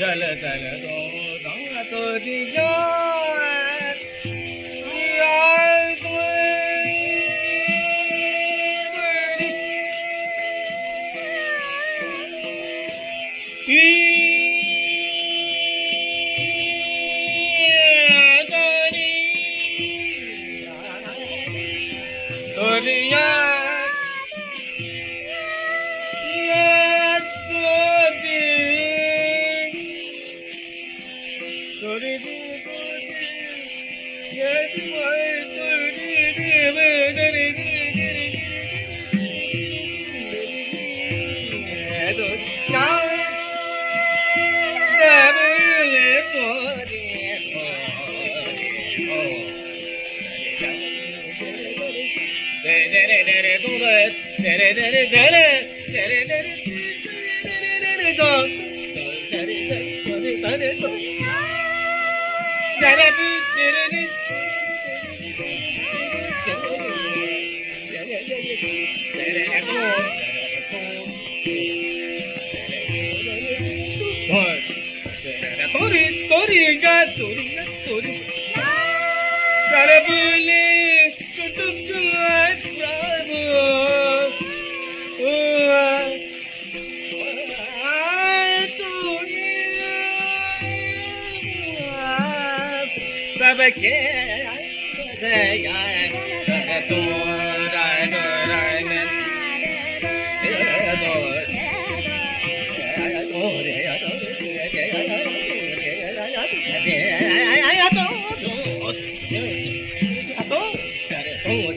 जल तल तो रंग तो दिया Yeah. তোরি তোরি গা তোরি গা তোরি গা सबके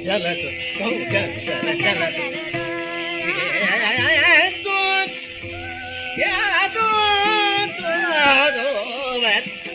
चलत चलत जग धर जन तोरी धरी चंद भरे जगवा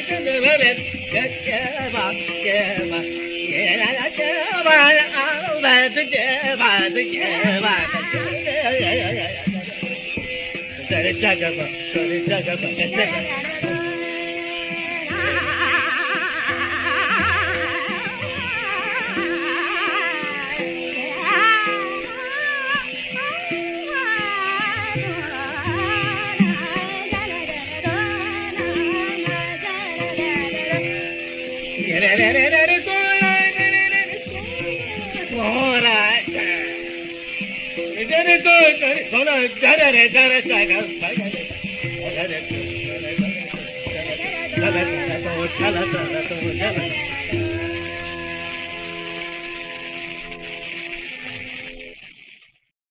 Jagaba, Jagaba, Jagaba, Jagaba. धर जगवा